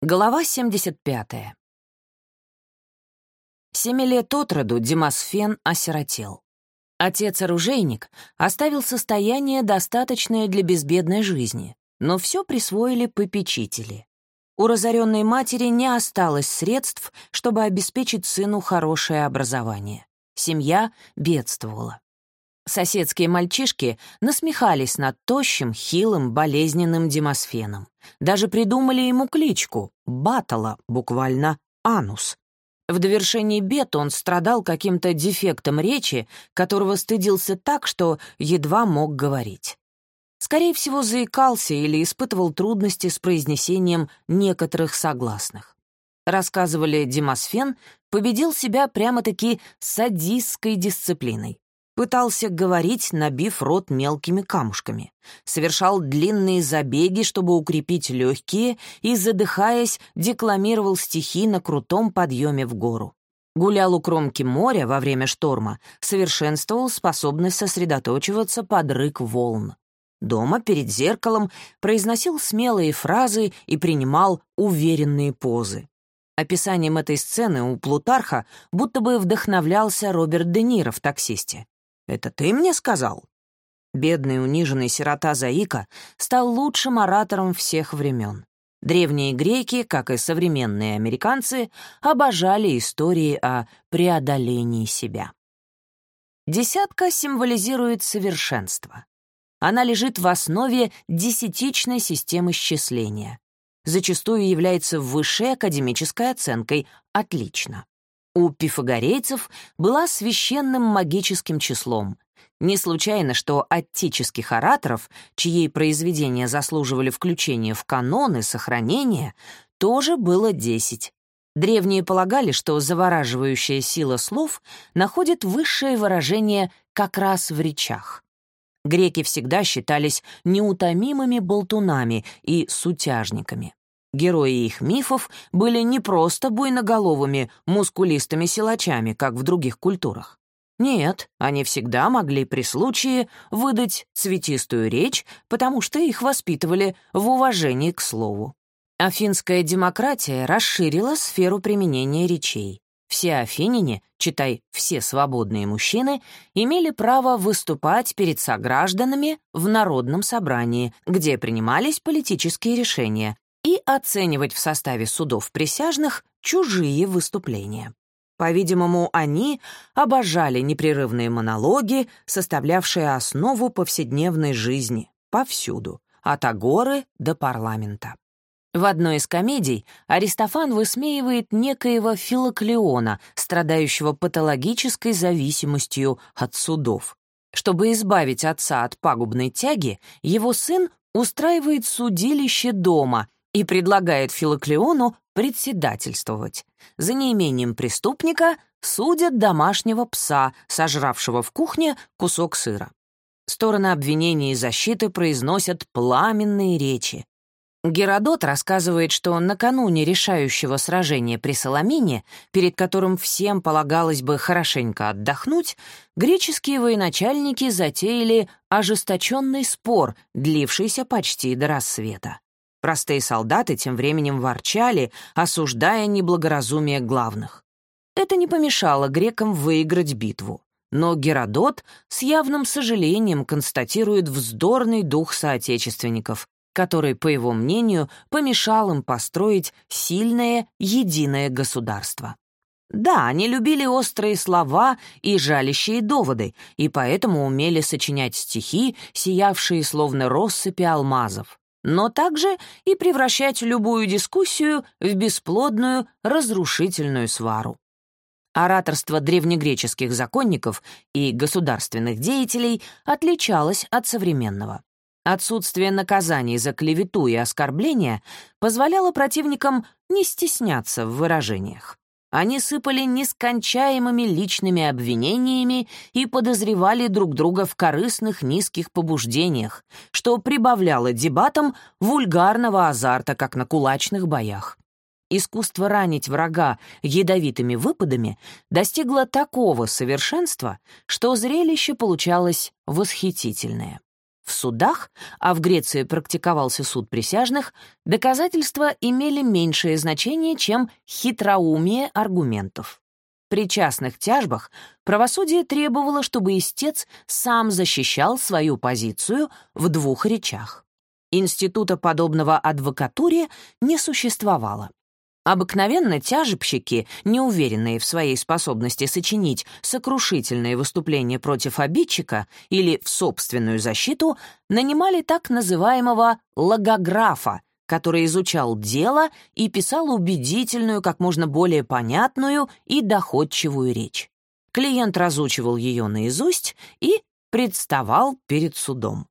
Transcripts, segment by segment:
Глава 75. Семи лет от роду Демосфен осиротел. Отец-оружейник оставил состояние, достаточное для безбедной жизни, но все присвоили попечители. У разоренной матери не осталось средств, чтобы обеспечить сыну хорошее образование. Семья бедствовала. Соседские мальчишки насмехались над тощим, хилым, болезненным Демосфеном. Даже придумали ему кличку — Батала, буквально «анус». В довершении бед он страдал каким-то дефектом речи, которого стыдился так, что едва мог говорить. Скорее всего, заикался или испытывал трудности с произнесением некоторых согласных. Рассказывали, Демосфен победил себя прямо-таки садистской дисциплиной. Пытался говорить, набив рот мелкими камушками. Совершал длинные забеги, чтобы укрепить легкие, и, задыхаясь, декламировал стихи на крутом подъеме в гору. Гулял у кромки моря во время шторма, совершенствовал способность сосредоточиваться под рык волн. Дома перед зеркалом произносил смелые фразы и принимал уверенные позы. Описанием этой сцены у Плутарха будто бы вдохновлялся Роберт Де Ниро в «Таксисте». Это ты мне сказал?» Бедный униженный сирота Заика стал лучшим оратором всех времен. Древние греки, как и современные американцы, обожали истории о преодолении себя. Десятка символизирует совершенство. Она лежит в основе десятичной системы счисления. Зачастую является высшей академической оценкой «отлично» у пифагорейцев была священным магическим числом. Не случайно, что аттических ораторов, чьи произведения заслуживали включения в канон и сохранения, тоже было десять. Древние полагали, что завораживающая сила слов находит высшее выражение как раз в речах. Греки всегда считались неутомимыми болтунами и сутяжниками. Герои их мифов были не просто буйноголовыми, мускулистыми силачами, как в других культурах. Нет, они всегда могли при случае выдать цветистую речь, потому что их воспитывали в уважении к слову. Афинская демократия расширила сферу применения речей. Все афиняне, читай, все свободные мужчины, имели право выступать перед согражданами в народном собрании, где принимались политические решения, и оценивать в составе судов присяжных чужие выступления. По-видимому, они обожали непрерывные монологи, составлявшие основу повседневной жизни, повсюду, от Агоры до парламента. В одной из комедий Аристофан высмеивает некоего Филоклеона, страдающего патологической зависимостью от судов. Чтобы избавить отца от пагубной тяги, его сын устраивает судилище дома и предлагает Филоклеону председательствовать. За неимением преступника судят домашнего пса, сожравшего в кухне кусок сыра. Стороны обвинения и защиты произносят пламенные речи. Геродот рассказывает, что накануне решающего сражения при Соломине, перед которым всем полагалось бы хорошенько отдохнуть, греческие военачальники затеяли ожесточенный спор, длившийся почти до рассвета. Простые солдаты тем временем ворчали, осуждая неблагоразумие главных. Это не помешало грекам выиграть битву. Но Геродот с явным сожалением констатирует вздорный дух соотечественников, который, по его мнению, помешал им построить сильное, единое государство. Да, они любили острые слова и жалящие доводы, и поэтому умели сочинять стихи, сиявшие словно россыпи алмазов но также и превращать любую дискуссию в бесплодную, разрушительную свару. Ораторство древнегреческих законников и государственных деятелей отличалось от современного. Отсутствие наказаний за клевету и оскорбления позволяло противникам не стесняться в выражениях. Они сыпали нескончаемыми личными обвинениями и подозревали друг друга в корыстных низких побуждениях, что прибавляло дебатам вульгарного азарта, как на кулачных боях. Искусство ранить врага ядовитыми выпадами достигло такого совершенства, что зрелище получалось восхитительное. В судах, а в Греции практиковался суд присяжных, доказательства имели меньшее значение, чем хитроумие аргументов. При частных тяжбах правосудие требовало, чтобы истец сам защищал свою позицию в двух речах. Института, подобного адвокатуре, не существовало. Обыкновенно тяжебщики, неуверенные в своей способности сочинить сокрушительные выступления против обидчика или в собственную защиту, нанимали так называемого логографа, который изучал дело и писал убедительную, как можно более понятную и доходчивую речь. Клиент разучивал ее наизусть и представал перед судом.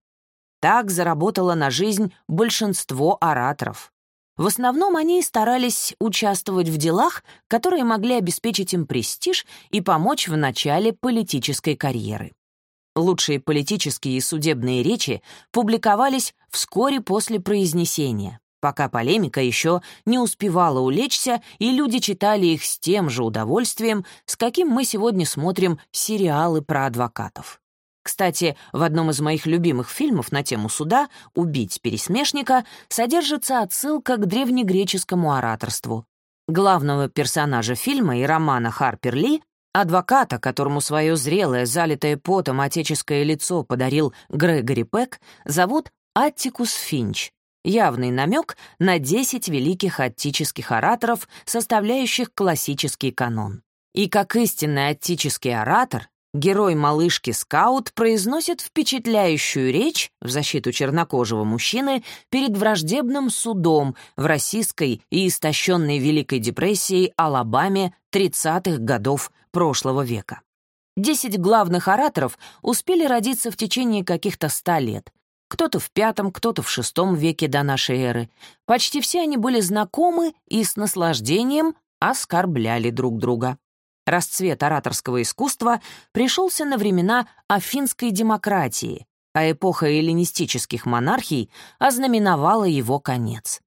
Так заработало на жизнь большинство ораторов. В основном они старались участвовать в делах, которые могли обеспечить им престиж и помочь в начале политической карьеры. Лучшие политические и судебные речи публиковались вскоре после произнесения, пока полемика еще не успевала улечься, и люди читали их с тем же удовольствием, с каким мы сегодня смотрим сериалы про адвокатов. Кстати, в одном из моих любимых фильмов на тему суда «Убить пересмешника» содержится отсылка к древнегреческому ораторству. Главного персонажа фильма и романа Харпер Ли, адвоката, которому свое зрелое, залитое потом отеческое лицо подарил Грегори Пек, зовут Аттикус Финч, явный намек на 10 великих аттических ораторов, составляющих классический канон. И как истинный аттический оратор, Герой малышки Скаут произносит впечатляющую речь в защиту чернокожего мужчины перед враждебным судом в российской и истощенной Великой депрессией Алабаме 30-х годов прошлого века. Десять главных ораторов успели родиться в течение каких-то ста лет. Кто-то в пятом, кто-то в шестом веке до нашей эры. Почти все они были знакомы и с наслаждением оскорбляли друг друга. Расцвет ораторского искусства пришелся на времена афинской демократии, а эпоха эллинистических монархий ознаменовала его конец.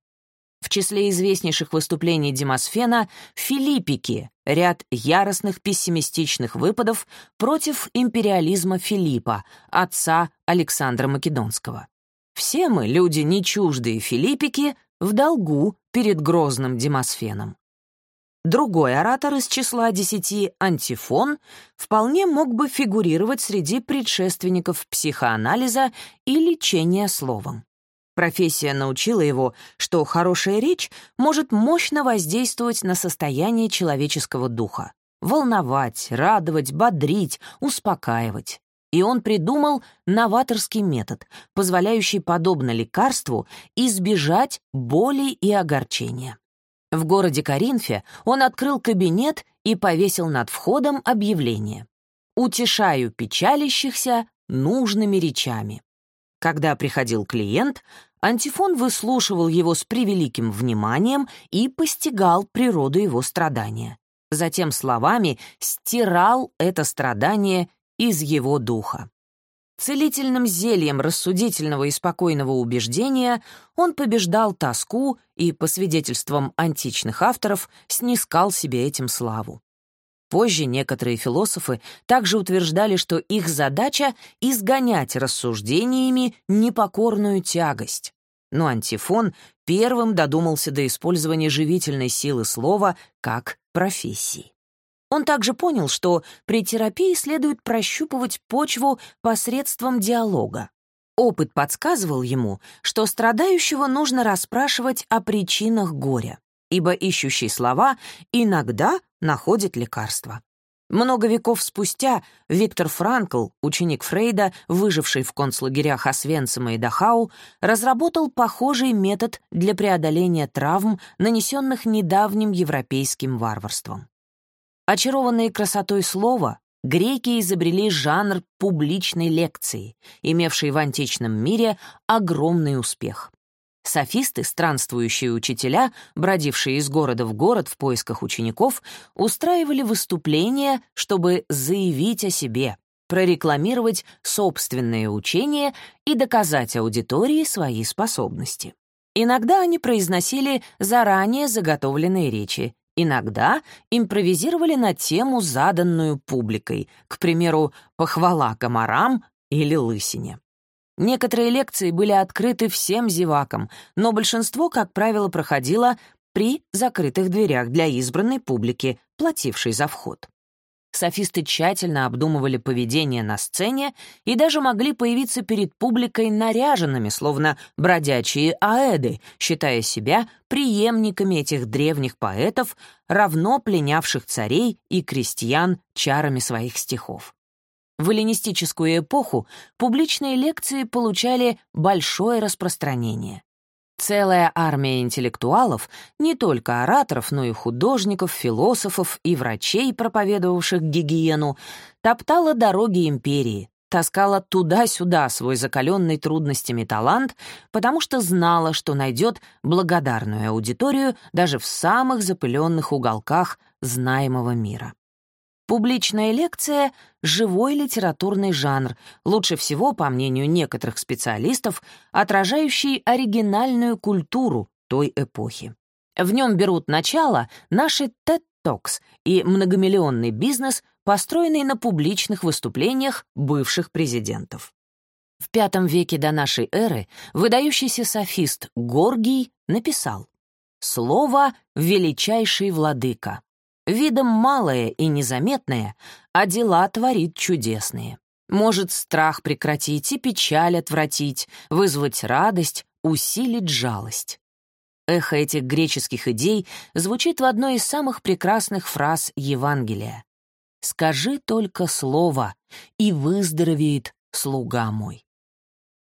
В числе известнейших выступлений Демосфена — «Филиппики» — ряд яростных пессимистичных выпадов против империализма Филиппа, отца Александра Македонского. Все мы, люди не чуждые Филиппики, в долгу перед грозным Демосфеном. Другой оратор из числа десяти, антифон, вполне мог бы фигурировать среди предшественников психоанализа и лечения словом. Профессия научила его, что хорошая речь может мощно воздействовать на состояние человеческого духа, волновать, радовать, бодрить, успокаивать. И он придумал новаторский метод, позволяющий, подобно лекарству, избежать боли и огорчения. В городе Коринфе он открыл кабинет и повесил над входом объявление «Утешаю печалящихся нужными речами». Когда приходил клиент, Антифон выслушивал его с превеликим вниманием и постигал природу его страдания. Затем словами стирал это страдание из его духа. Целительным зельем рассудительного и спокойного убеждения он побеждал тоску и, по свидетельствам античных авторов, снискал себе этим славу. Позже некоторые философы также утверждали, что их задача — изгонять рассуждениями непокорную тягость. Но антифон первым додумался до использования живительной силы слова как профессии. Он также понял, что при терапии следует прощупывать почву посредством диалога. Опыт подсказывал ему, что страдающего нужно расспрашивать о причинах горя, ибо ищущий слова иногда находит лекарство. Много веков спустя Виктор Франкл, ученик Фрейда, выживший в концлагерях Освенцима и Дахау, разработал похожий метод для преодоления травм, нанесенных недавним европейским варварством. Очарованные красотой слова, греки изобрели жанр публичной лекции, имевший в античном мире огромный успех. Софисты, странствующие учителя, бродившие из города в город в поисках учеников, устраивали выступления, чтобы заявить о себе, прорекламировать собственные учения и доказать аудитории свои способности. Иногда они произносили заранее заготовленные речи, Иногда импровизировали на тему, заданную публикой, к примеру, «похвала комарам» или «лысине». Некоторые лекции были открыты всем зевакам, но большинство, как правило, проходило при закрытых дверях для избранной публики, платившей за вход. Софисты тщательно обдумывали поведение на сцене и даже могли появиться перед публикой наряженными, словно бродячие аэды, считая себя преемниками этих древних поэтов, равно пленявших царей и крестьян чарами своих стихов. В эллинистическую эпоху публичные лекции получали большое распространение. Целая армия интеллектуалов, не только ораторов, но и художников, философов и врачей, проповедовавших гигиену, топтала дороги империи, таскала туда-сюда свой закаленный трудностями талант, потому что знала, что найдет благодарную аудиторию даже в самых запыленных уголках знаемого мира. Публичная лекция — живой литературный жанр, лучше всего, по мнению некоторых специалистов, отражающий оригинальную культуру той эпохи. В нем берут начало наши TED Talks и многомиллионный бизнес, построенный на публичных выступлениях бывших президентов. В V веке до нашей эры выдающийся софист Горгий написал «Слово — величайший владыка, Видом малое и незаметное, а дела творит чудесные. Может страх прекратить и печаль отвратить, вызвать радость, усилить жалость. Эхо этих греческих идей звучит в одной из самых прекрасных фраз Евангелия. «Скажи только слово, и выздоровеет слуга мой».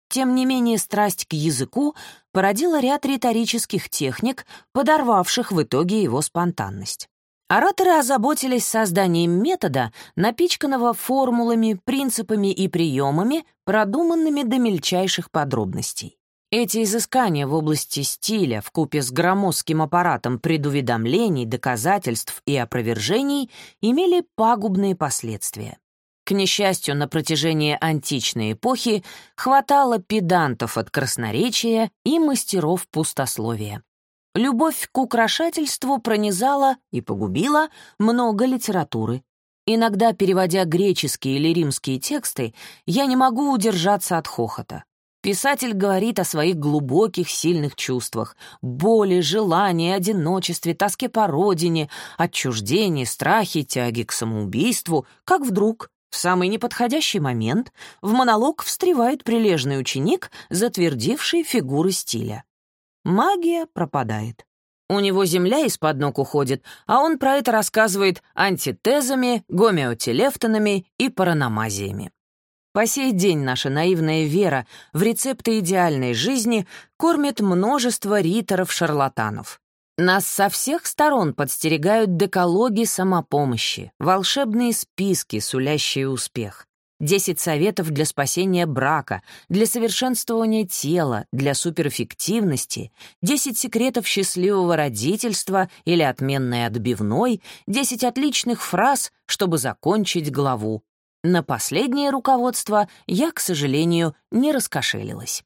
Тем не менее, страсть к языку породила ряд риторических техник, подорвавших в итоге его спонтанность. Ораторы озаботились созданием метода, напичканного формулами, принципами и приемами, продуманными до мельчайших подробностей. Эти изыскания в области стиля вкупе с громоздким аппаратом предуведомлений, доказательств и опровержений имели пагубные последствия. К несчастью, на протяжении античной эпохи хватало педантов от красноречия и мастеров пустословия. Любовь к украшательству пронизала и погубила много литературы. Иногда, переводя греческие или римские тексты, я не могу удержаться от хохота. Писатель говорит о своих глубоких, сильных чувствах — боли, желании, одиночестве, тоске по родине, отчуждении, страхе, тяге к самоубийству, как вдруг, в самый неподходящий момент, в монолог встревает прилежный ученик, затвердивший фигуры стиля магия пропадает. У него земля из-под ног уходит, а он про это рассказывает антитезами, гомеотелефтонами и параномазиями. По сей день наша наивная вера в рецепты идеальной жизни кормит множество риторов-шарлатанов. Нас со всех сторон подстерегают декалоги самопомощи, волшебные списки, сулящие успех. Десять советов для спасения брака, для совершенствования тела, для суперэффективности, десять секретов счастливого родительства или отменной отбивной, десять отличных фраз, чтобы закончить главу. На последнее руководство я, к сожалению, не раскошелилась.